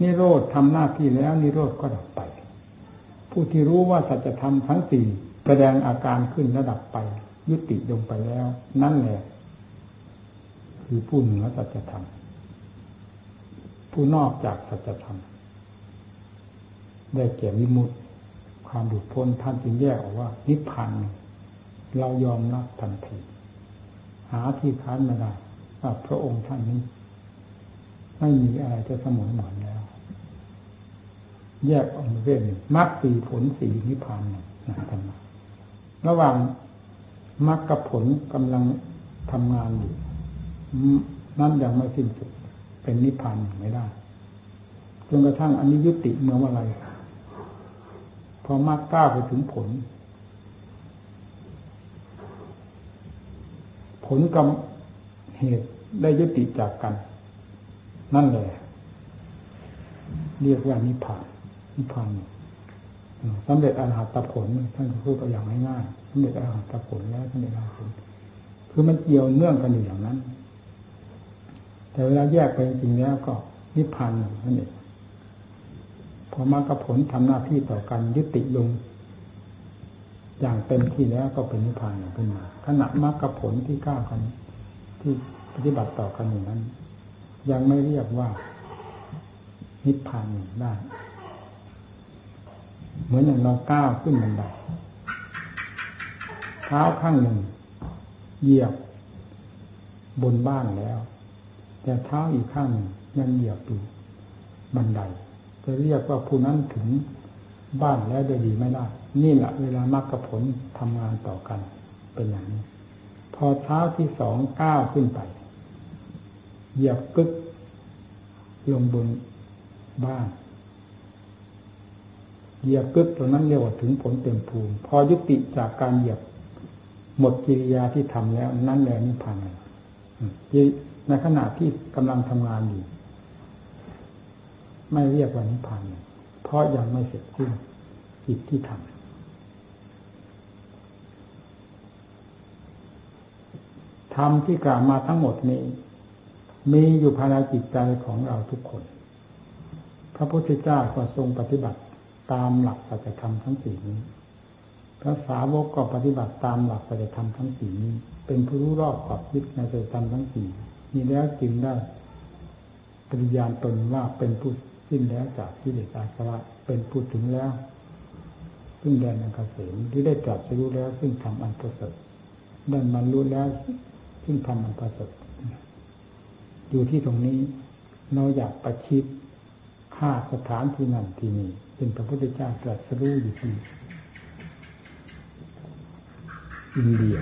นิโรธทำหน้าที่แล้ว นิโรธก็ดับไป ผู้ที่รู้ว่าสัจธรรมทั้งสี่แสดงอาการขึ้นระดับไป ยุติลงไปแล้ว นั่นแหละ คือผู้เหนือสัจธรรมผู้นอกจากสัจธรรมได้แก่วิมุตติ ความหลุดพ้นท่านจึงแยกออกว่า นิพพานเรายอมรับทันทีหาที่ค้านไม่ได้ว่าพระองค์ท่านนี้ ไม่มีอะไรจะสมุนเหมือนแล้ว แยกออกมาเรื่องมรรคสีผลสีนิพพานหนึ่งนะท่านระหว่างมรรคกับผลกำลังทำงานอยู่นั่นยังไม่สิ้นสุดเป็นนิพพานไม่ได้จนกระทั่งอันนี้ยุติเมื่อว่าไร พอมากก้าวไปถึงผล ผลกับเหตุได้ยุติจากกัน นั่นแหละ เรียกว่านิพพานนิพพานสำเร็จอรหัตผลท่านพูดตัวอย่างง่ายๆสำเร็จอรหัตผลแล้วสำเร็จอรหัตผลคือมันเกี่ยวเนื่องกันอยู่อย่างนั้น แต่เวลาแยกไปจริงๆแล้วก็นิพพานนั่นเอง พอมรรคผลทำหน้าที่ต่อกันยุติลง อย่างเต็มที่แล้วก็เป็นนิพพานขึ้นมาขณะมรรคผลที่ก้าวกันที่ปฏิบัติต่อกันอย่างนั้น ยังไม่เรียกว่า นิพพานได้ เหมือนอย่างเราก้าวขึ้นบันไดเท้าข้างหนึ่ง เหยียบบนบ้านแล้ว แต่เท้าอีกข้างหนึ่งยังเหยียบอยู่บันได จะเรียกว่าผู้นั้นถึงบ้านแล้วโดยดีไม่ได้ นี่แหละเวลามรรคผลทำงานต่อกันเป็นอย่างนี้ พอเท้าที่สองก้าวขึ้นไป เหยียบกึกลงบนบ้านเหยียบกึกตรงนั้นเรียกว่าถึงผลเต็มภูมิ พอยุติจากการเหยียบหมดกิริยาที่ทำแล้ว นั่นแหละนิพพานในขณะที่กำลังทำงานอยู่ ไม่เรียกว่านิพพาน เพราะยังไม่เสร็จสิ้นกิจที่ทำธรรมที่กล่าวมาทั้งหมดนี้ มีอยู่ภายในจิตใจของเราทุกคน พระพุทธเจ้าก็ทรงปฏิบัติตามหลักสัจธรรมทั้งสี่นี้ พระสาวกก็ปฏิบัติตามหลักสัจธรรมทั้งสี่นี้ เป็นผู้รู้รอบขอบคิดในสัจธรรมทั้งสี่นี้แล้วจึงได้ปฏิญาณตนว่าเป็นผู้ สิ้นแล้วจากที่เดชอาสวะเป็นพูดถึงแล้ว ซึ่งแดนอันเกษมที่ได้จับรู้แล้ว ซึ่งทำอันประเสริฐได้มันรู้แล้ว ซึ่งทำอันประเสริฐอยู่ที่ตรงนี้เราอยากประชิดฆ่าสถานที่นั่นที่นี่เป็นพระพุทธเจ้าตรัสรู้อยู่ที่อินเดีย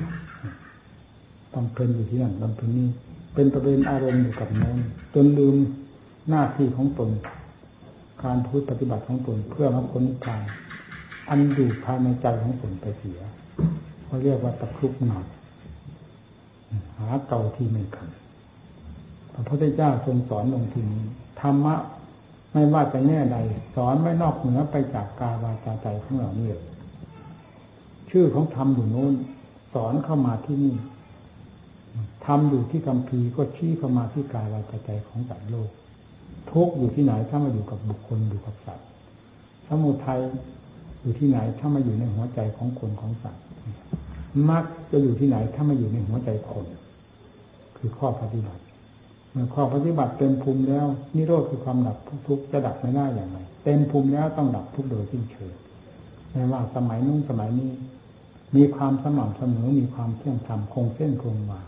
บำเพ็ญอยู่ที่นั่นบำเพ็ญนี้เป็นประเด็นอารมณ์อยู่กับน้นจนลืมหน้าที่ของตน การพูดปฏิบัติของตนเพื่อมรรคผลนิพพานอันอยู่ภายในใจของตนไปเสียเขาเรียกว่าตะครุบหนักหาเก่าที่ไม่ขันพระพุทธเจ้าทรงสอนลงทีนี้ธรรมะไม่ว่าจะแง่ใด สอนไม่นอกเหนือไปจากกาวาจาใจของเราเนี่ยชื่อของธรรมอยู่โน้น สอนเข้ามาที่นี่ทำอยู่ที่กัมพีก็ชี้เข้ามาที่กายวาจาใจของสัตว์โลก ทุกอยู่ที่ไหนถ้ามาอยู่กับบุคคลอยู่กับสัตว์สมุทัยอยู่ที่ไหนถ้ามาอยู่ในหัวใจของคนของสัตว์มรรคจะอยู่ที่ไหนถ้ามาอยู่ในหัวใจคน คือข้อปฏิบัติเมื่อข้อปฏิบัติเต็มภูมิแล้วนิโรธคือความดับทุกข์จะดับไม่ได้อย่างไรเต็มภูมิแล้วต้องดับทุกข์โดยสิ้นเชิงไม่ว่าสมัยนู้นสมัยนี้ มีความสม่ำเสมอมีความเที่ยงธรรมคงเส้นคงวา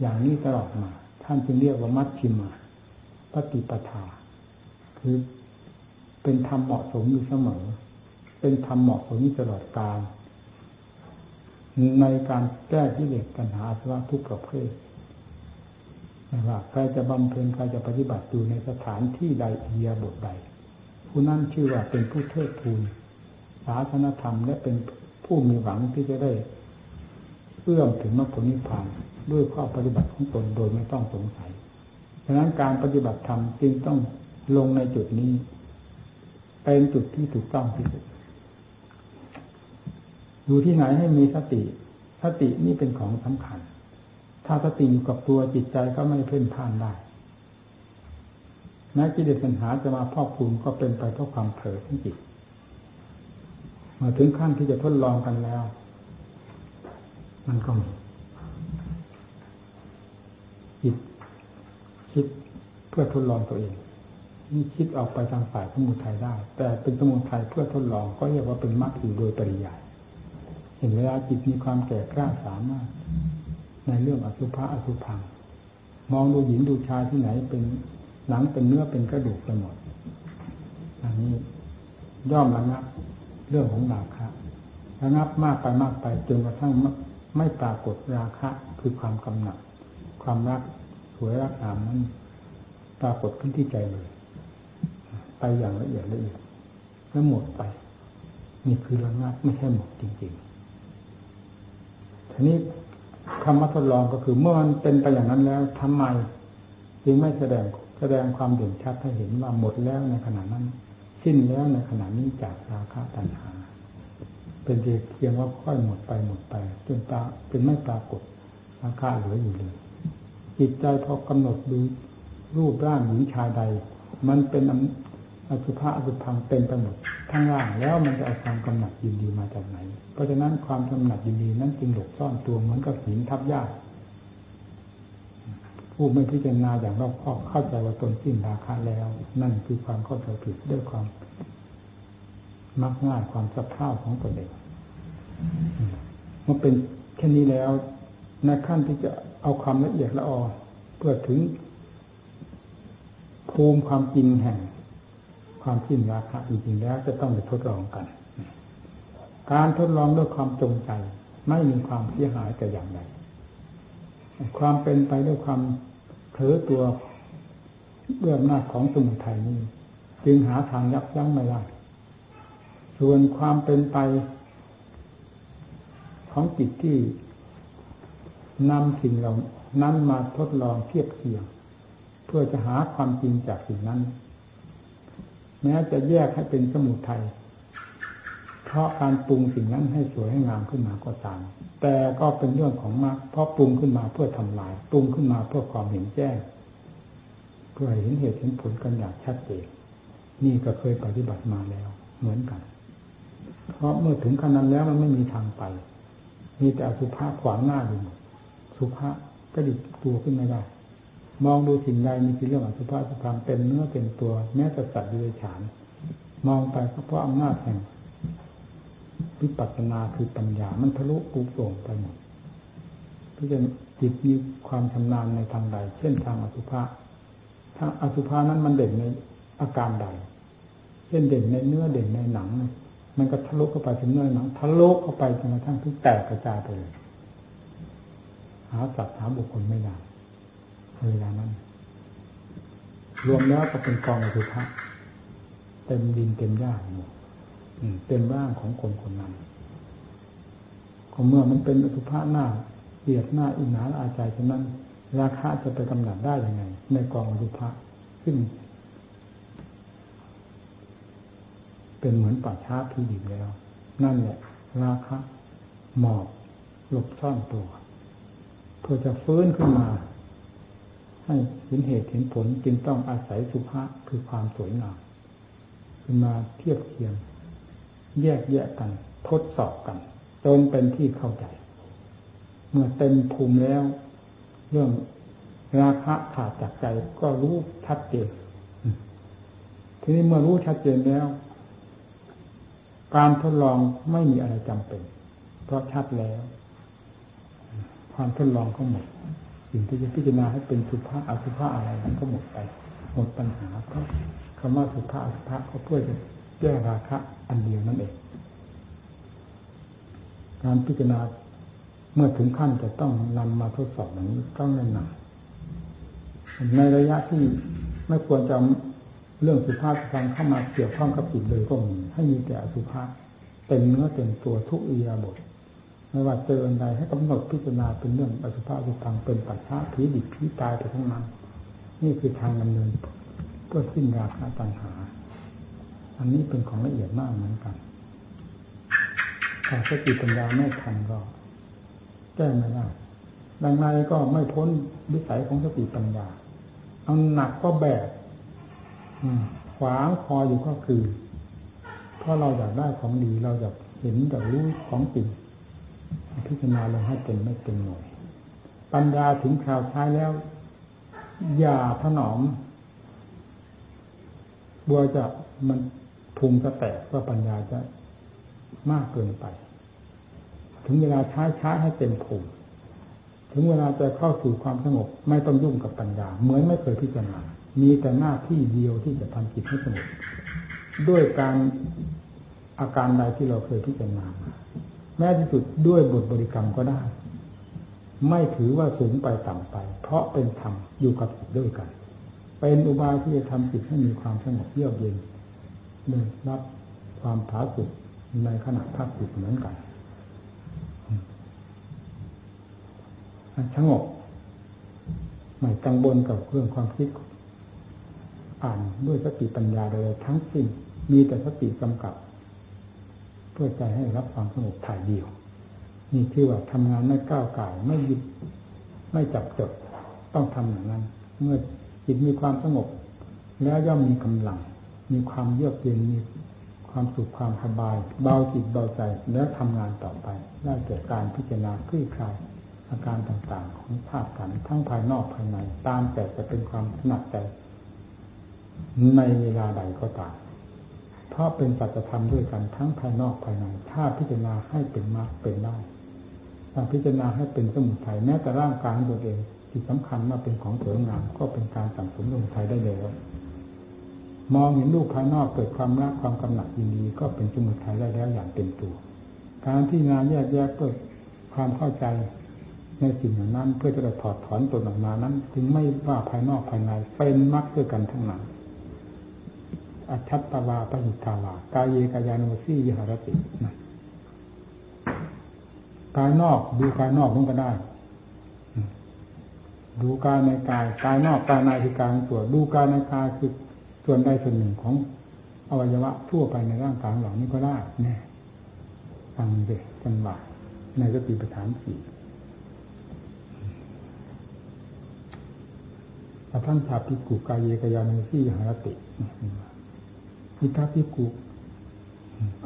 อย่างนี้ตลอดมา ท่านจึงเรียกว่ามัชชิมา ปฏิปทา คือเป็นธรรมเหมาะสมอยู่เสมอ เป็นธรรมเหมาะสมตลอดกาลในการแก้ที่เด็กปัญหาสว่าทุกประเภทไม่ว่าใครจะบำเพ็ญใครจะปฏิบัติอยู่ในสถานที่ใดเอียบทใด ผู้นั้นชื่อว่าเป็นผู้เทิดทูนศาสนธรรมและเป็นผู้มีหวังที่จะได้เอื้อมถึงมรรคผลนิพพานด้วยข้อปฏิบัติของตนโดยไม่ต้องสงสัย ฉะนั้นการปฏิบัติธรรมจึงต้องลงในจุดนี้ เป็นจุดที่ถูกต้องที่สุดอยู่ที่ไหนให้มีสติ สตินี่เป็นของสำคัญ ถ้าสติอยู่กับตัวจิตใจก็ไม่เพ่นพ่านได้แม้กิเลสปัญหาจะมาพอกพูนก็เป็นไปเพราะความเผลอของจิตมาถึงขั้นที่จะทดลองกันแล้ว มันก็มีจิต คิดเพื่อทดลองตัวเองนี่คิดออกไปทางฝ่ายสมุทัยได้ แต่เป็นสมุทัยเพื่อทดลองก็เรียกว่าเป็นมรรคอยู่โดยปริยายเห็นเวลาจิตมีความแก่กล้าสามารถ ในเรื่องอสุภะอสุพัง มองดูหญิงดูชายที่ไหนเป็นหนังเป็นเนื้อเป็นกระดูกไปหมดอันนี้ย่อมระงับเรื่องของราคะระงับมากไปมากไปจนกระทั่งไม่ปรากฏราคะ คือความกำหนัดความรัก สวยรักงามนั้นปรากฏขึ้นที่ใจเลย ไปอย่างละเอียดละเอียดแล้วหมดไป นี่คือระงับไม่ใช่หมดจริงๆทีนี้คำว่าทดลองก็คือเมื่อมันเป็นไปอย่างนั้นแล้วทำไม จึงไม่แสดงแสดงความเด่นชัดให้เห็นว่าหมดแล้วในขณะนั้น สิ้นแล้วในขณะนี้จากราคะตัณหา เป็นเพียงว่าค่อยหมดไปหมดไปจนตาเป็นไม่ปรากฏราคาเหลืออยู่เลย จิตใจพอกำหนดดูรูปร่างหญิงชายใด มันเป็นอสุภะอสุพังเป็นไปหมดทั้งร่างแล้วมันจะเอาความกำหนัดยินดีมาจากไหน เพราะฉะนั้นความกำหนัดยินดีนั้นจึงหลบซ่อนตัวเหมือนกับหินทับหญ้าผู้ไม่พิจารณาอย่างรอบคอบเข้าใจว่าตนสิ้นราคาแล้ว นั่นคือความเข้าใจผิดด้วยความมักง่ายความสะเพร่าของตนเองเมื่อเป็นแค่นี้แล้วในขั้นที่จะ เอาความละเอียดละออเพื่อถึงภูมิความจริงแห่ง ความสิ้นราคะจริงๆแล้ว จะต้องไปทดลองกัน การทดลองด้วยความจงใจ ไม่มีความเสียหายแต่อย่างใดความเป็นไปด้วยความเผลอตัวเบื้องหน้าของสมุทัยนี้ จึงหาทางยับยั้งไม่ได้ส่วนความเป็นไปของจิตที่ นำสิ่งเหล่านั้นมาทดลองเทียบเทียงเพื่อจะหาความจริงจากสิ่งนั้น แม้จะแยกให้เป็นสมุทัยเพราะการปรุงสิ่งนั้นให้สวยให้งามขึ้นมาก็ตามแต่ก็เป็นเรื่องของมรรคเพราะปรุงขึ้นมาเพื่อทำลาย ปรุงขึ้นมาเพื่อความเห็นแจ้ง เพื่อเห็นเหตุเห็นผลกันอย่างชัดเจนนี่ก็เคยปฏิบัติมาแล้ว เหมือนกัน เพราะเมื่อถึงขนาดแล้วมันไม่มีทางไป มีแต่อสุภะขวางหน้าอยู่ สุภาพก็ดิบตัวขึ้นไม่ได้ มองดูสิ่งใดมีสิ่งเรื่องอสุภาพสุภามเป็นเนื้อเป็นตัว แม้แต่สัตว์ดิเรกชันมองไปก็เพราะอำนาจแห่งวิปัสสนาคือปัญญา มันทะลุปูโป่งไปหมดพิจารจิตมีความชำนาญในทางใด เช่นทางอสุภะทาอสุภานั้นมันเด่นในอาการใด เช่นเด่นในเนื้อเด่นในหนัง มันก็ทะลุเข้าไปถึงเนื้อหนังทะลุเข้าไปจนกระทั่งทุกแตกกระจายไปเลย หาสัตว์หาบุคคลไม่ได้เวลานั้น รวมแล้วก็เป็นกองอสุภะเต็มดินเต็มหญ้าหมดเต็มร่างของคนคนนั้นก็เมื่อมันเป็นอสุภะหน้าเกลียดหน้าอินหนาอาใจฉะนั้น ราคาจะไปกำหนดได้ยังไง ในกองอสุภะขึ้นเป็นเหมือนป่าช้าพีดิบแล้ว นั่นแหละ ราคะหมอบหลบซ่อนตัว พื่อจะฟื้นขึ้นมา ให้เห็นเหตุเห็นผลจึงต้องอาศัยสุภาพคือความสวยงามขึ้นมาเทียบเทียง แยกแยะกัน ทดสอบกันจนเป็นที่เข้าใจ เมื่อเต็มภูมิแล้ว เรื่องราคะขาดจากใจก็รู้ชัดเจนทีนี้เมื่อรู้ชัดเจนแล้ว การทดลองไม่มีอะไรจำเป็น เพราะชัดแล้ว ความทดลองก็หมด สิ่งที่จะพิจารณาให้เป็นสุภาพอสุภาพอะไรนั้นก็หมดไป หมดปัญหาเพราะคำว่าสุภาพอสุภาพก็เพื่อจะแก้ราคะอันเดียวนั่นเอง การพิจารณาเมื่อถึงขั้นจะต้องนำมาทดสอบอย่างนี้ต้องแน่นานในระยะที่ไม่ควรจะเรื่องสุภาพการเข้ามาเกี่ยวข้องกับจิตเลยก็มีให้มีแต่สุภาพเต็มเนื้อเต็มตัวทุกอียาบท ไม่ว่าเจออันใดให้กำหนดพิจารณาเป็นเรื่องอสุภาพสุพังเป็นปัจฉาผีดิบผีตายไปทั้งนั้น นี่คือทางดำเนินเพื่อสิ้นราคาตัญหา อันนี้เป็นของละเอียดมากเหมือนกันถ้าสติปัญญาไม่ทันก็แก้ไม่ได้ดังไรก็ไม่พ้นวิสัยของสติปัญญา เอาหนักก็แบกขวางคออยู่ก็คือ เพราะเราอยากได้ของดีเราอยากเห็นอยากรู้ของจริง พิจารณาลงให้เป็นไม่เป็นหน่วย ปัญญาถึงคราวท้ายแล้ว อย่าถนอมบัวจะมันพุงจะแตกก็ปัญญาจะมากเกินไป ถึงเวลาช้ใช้าให้เต็มภูมิถึงเวลาจะเข้าสู่ความสงบ ไม่ต้องยุ่งกับปัญญา เหมือนไม่เคยพิจารณา มีแต่หน้าที่เดียวที่จะทำจิตให้สงบด้วยการอาการใดที่เราเคยพิจารณามา แม้ที่สุดด้วยบทบริกรรมก็ได้ ไม่ถือว่าสูงไปต่ำไป เพราะเป็นธรรมอยู่กับจิตด้วยกัน เป็นอุบายที่จะทำจิตให้มีความสงบเยือกเย็นหนึ่งรับความผาสุกในขณะพักจิตเหมือนกันสงบไม่กังวลกับเรื่องความคิด อ่านด้วยสติปัญญาเลยทั้งสิ้นมีแต่สติกำกับ เพื่อใจให้รับความสงบถ่ายเดียว นี่คือว่าทำงานไม่ก้าวไก่ไม่หยุดไม่จับจดต้องทำอย่างนั้น เมื่อจิตมีความสงบ แล้วย่อมมีกำลัง มีความเยือกเย็นมีความสุขความสบาย เบาจิตเบาใจแล้วทำงานต่อไปได้แก่การพิจารณาคลี่คลายอาการต่างๆ ของภาพกันทั้งภายนอกภายใน ตามแต่จะเป็นความถนัดใจในเวลาใดก็ตาม เพราะเป็นปัจธรรมด้วยกันทั้งภายนอกภายใน ถ้าพิจารณาให้เป็นมากเป็นได้ถ้าพิจารณาให้เป็นสมุทัยแม้แต่ร่างกายตัวเองที่สำคัญว่าเป็นของสวยงามก็เป็นการสั่งสมสมุทัยได้เลยมองเห็นรูปภายนอกเกิดความรักความกำหนัดยินดีก็เป็นสมุทัยได้แล้วอย่างเต็มตัว การที่งานแยกแยะเกิดความเข้าใจในสิ่งเหล่านั้นเพื่อจะได้ถอดถอนตนออกมานั้น จึงไม่ว่าภายนอกภายในเป็นมรรคด้วยกันทั้งนั้น อัชัตตวาปหิทาวากายเยกายานุสียหรติกายนอกดูกายนอกมันก็ได้ ดูกายในกายกายนอกกายในคือกายตัวดูกายในกายคือส่วนใดส่วนหนึ่งของอวัยวะทั่วไปในร่างกายเหล่านี้ก็ได้เนี่ยฟังเด็กจังหวะในสติปัฏฐานสี่อทั้งชาพิกุกายเยกายานุสียหารติ พิทัพิกุ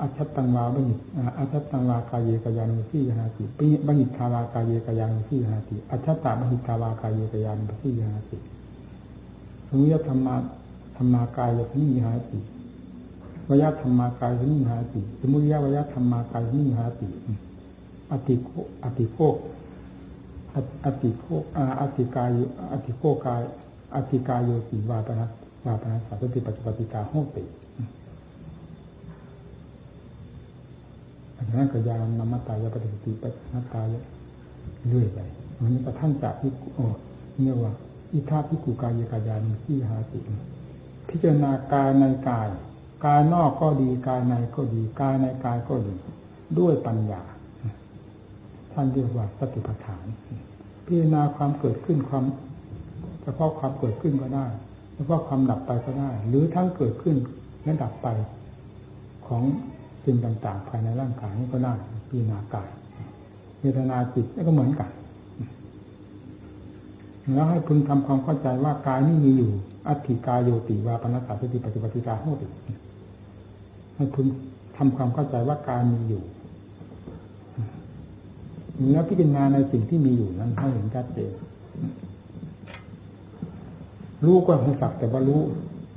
อาชัตตังวาบัญิตอาชัตตังวากายเยกยานุสีหาติปิบัญิทาวากายเยกยานุสีหาติอาชัตตาบัญิทาวากายเยกยานุสีหาติสมุยธรรมะธรรมากายยนิหาติวยธรรมากายนิหาติสมุยวยธรรมากายนิหาติอติโกอติโกอติโกอติกายอติโกกายอธิกายโยสีวาปนะวาปนะสัตติปัจจุปติกาโหติอั นนั้นก็ยานนามตายปฏิสติปัจจตายเรื่อยไปมันนี้กระทั่งจากที่โอ้เรียกว่าอิทาพิกุกายกายานุที่หาติพิจารณากายในกาย กายนอกก็ดีกายในก็ดีกายในกายก็ดีด้วยปัญญาท่านเรียกว่าสติปัฏฐาน พิจารณาความเกิดขึ้นความเฉพาะความเกิดขึ้นก็ได้เฉพาะความดับไปก็ได้ หรือทั้งเกิดขึ้นและดับไปของ สิ่งต่างๆ ภายในร่างกายนี้ก็ได้พิจารณากายเวทนาจิตก็เหมือนกัน แล้วให้พึงทำความเข้าใจว่ากายนี้มีอยู่ อัตถิกายโยติวาปนัสสาสติปฏิปฏิกาโหติให้พึงทำความเข้าใจว่ากายมีอยู่แล้วพิจารณาในสิ่งที่มีอยู่นั้นให้เห็นชัดเจนรู้ก็ให้สักแต่ว่ารู้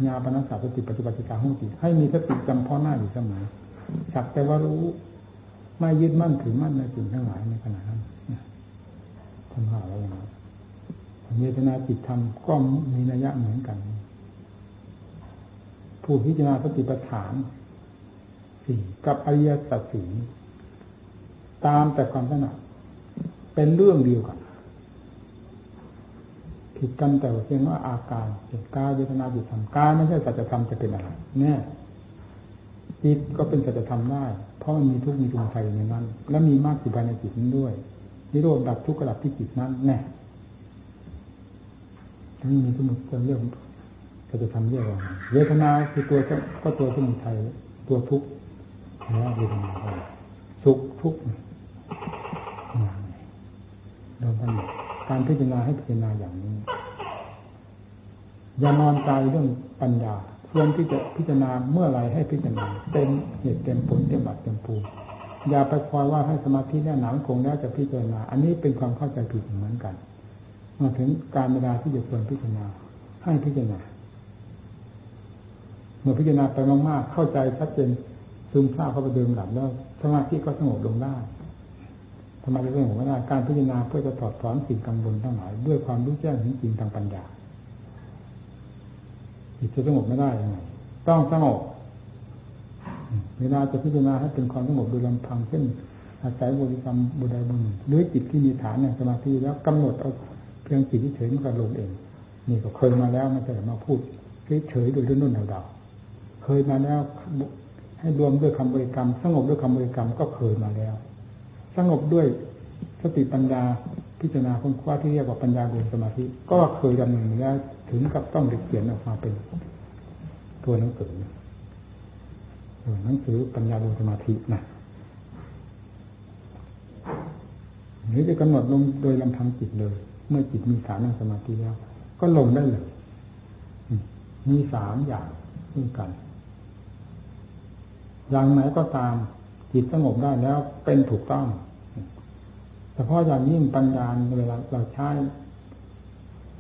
ญาปนัสสาสติปฏิปฏิกาโหติให้มีสติจำเพ่อหน้าอยู่เสมอ สักแต่ว่ารู้ ไม่ยึดมั่นถือมั่นในสิ่งทั้งหลายในขณะนั้นทำหาอะไรอย่างนี้เวทนาจิตธรรมก็มีนัยยะเหมือนกัน ผู้พิจารณาสติปัฏฐานสี่กับอริยสัจสี่ตามแต่ความถนัดเป็นเรื่องเดียวกันผิดกันแต่เพียงว่าอาการเป็นกายเวทนาจิตธรรมกายไม่ใช่สัจธรรมจะเป็นอะไรแน่ จิตก็เป็นสัจธรรมได้ เพราะมันมีทุกข์มีสมุทัยในนั้น และมีมากอยู่ภายในจิตนั้นด้วย นิโรธดับทุกข์กระดับที่จิตนั้นแน่นี่มีสมุทัยเรื่องก็จะทำเรื่องอะไรเวทนาคือตัวก็ตัวสมุทัยตัวทุกข์แล้วเวทนาสุขทุกข์เราทำการพิจารณาให้พิจารณาอย่างนี้อย่านอนใจเรื่องปัญญา ควรที่จะพิจารณาเมื่อไรให้พิจารณาเต็มเหตุเต็มผลเต็มบัตรเต็มปูอย่าไปคอยว่าให้สมาธิแน่หนาคงแล้วจะพิจารณา อันนี้เป็นความเข้าใจผิดเหมือนกันมาถึงการเวลาที่จะควรพิจารณา ให้พิจารณา เมื่อพิจารณาไปมากๆ เข้าใจชัดเจนซึมซาบเข้าไปเดิมหลับแล้วสมาธิก็สงบลงได้ทำไมจะสงบไม่ได้การพิจารณาเพื่อจะถอดถอนสิ่งกังวลทั้งหลายด้วยความรู้แจ้งจริงทางปัญญา จิตจะสงบไม่ได้ยังไงต้องสงบเวลาจะพิจารณาให้เป็นความสงบโดยลำพังเช่นอาศัยบริกรรมบุใดบุญหรือจิตที่มีฐานในสมาธิแล้วกำหนดเอาเพียงจิตที่เฉยมันก็ลงเอง นี่ก็เคยมาแล้วไม่ใช่มาพูดเฉยๆโดยนุ่นเดาๆเคยมาแล้วให้รวมด้วยคำบริกรรม สงบด้วยคำบริกรรมก็เคยมาแล้ว สงบด้วยสติปัญญาพิจารณาคนคว้าที่เรียกว่าปัญญาดวงสมาธิ ก็เคยดำเนินแล้วถึงกับต้องเขียนออกมาเป็นตัวหนังสือหนังสือปัญญาดวงสมาธินะหรือจะกำหนดลงโดยลำพังจิตเลย เมื่อจิตมีฐานนั่งสมาธิแล้ว ก็ลงได้เลย มีสามอย่างด้วยกัน อย่างไหนก็ตามจิตสงบได้แล้วเป็นถูกต้องเฉพาะอย่างยิ่งปัญญาเวลาเราใช้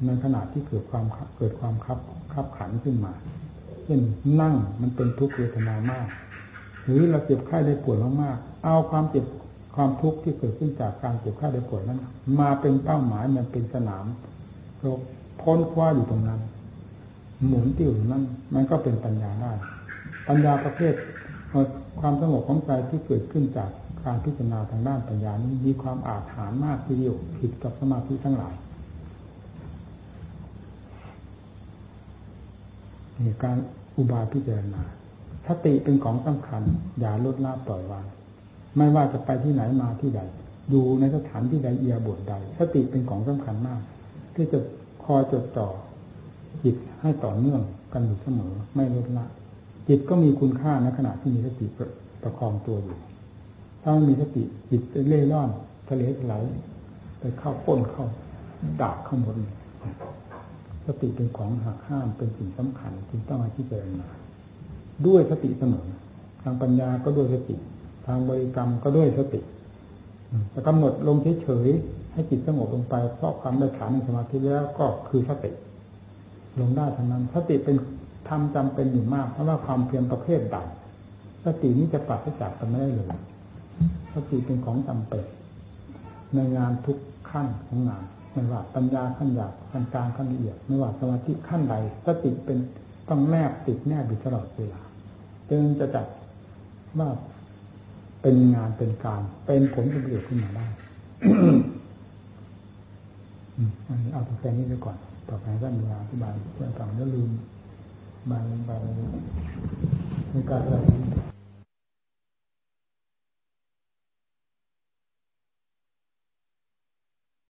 ในขณะที่เกิดความเกิดความคับคับขันขึ้นมาเช่นนั่งมันเป็นทุกขเวทนามาก หรือเราเจ็บไข้ได้ปวดมากๆเอาความเจ็บความทุกข์ที่เกิดขึ้นจากการเจ็บไข้ได้ป่วยนั้น มาเป็นเป้าหมายมันเป็นสนามรบพ้นคว้าอยู่ตรงนั้น หมุนติ้วนั้นมันก็เป็นปัญญาได้ปัญญาประเภทความสงบของใจที่เกิดขึ้นจากการพิจารณาทางด้านปัญญานี้มีความอาถรรมากทีเดียวผิดกับสมาธิทั้งหลาย มีการอุบายพิจารณาสติเป็นของสำคัญ อย่าลดละปล่อยวาง ไม่ว่าจะไปที่ไหนมาที่ใด ดูในสถานที่ใดเอียบทใด สติเป็นของสำคัญมาก ที่จะคอยจดจ่อจิตให้ต่อเนื่องกันอยู่เสมอ ไม่ลดละ จิตก็มีคุณค่าในขณะที่มีสติประคองตัวอยู่ ถ้าไม่มีสติจิตเล่ร่อนทะเลไหลไปเข้าป้นเข้าดาบเข้าหมด สติเป็นของหักห้ามเป็นสิ่งสำคัญจึงต้องมาที่เจริญมาด้วยสติเสมอ ทางปัญญาก็ด้วยสติ ทางบริกรรมก็ด้วยสติจะกำหนดลงเฉยๆให้จิตสงบลงไป เพราะความได้ฐานในสมาธิแล้วก็คือสติ ลงได้ทั้งนั้นสติเป็นทำจำเป็นอยู่มาก เพราะว่าความเพียรประเภทใดสตินี้จะปัดจากกันไม่ได้เลยสติเป็นของจำเป็นในงานทุกขั้นของงาน ไม่ว่าปัญญาขั้นหยาบขั้นกลางขั้นละเอียดไม่ว่าสมาธิขั้นใดสติเป็นต้องแนบติดแนบอยู่ตลอดเวลาจึงจะจัดว่าเป็นงานเป็นการ เป็นผลประโยชน์ขึ้นมาได้แค่นี้ไปก่อน ต่อไปก็มีอธิบายเพื่อนฟังแล้วลืมบางบางในการอะไร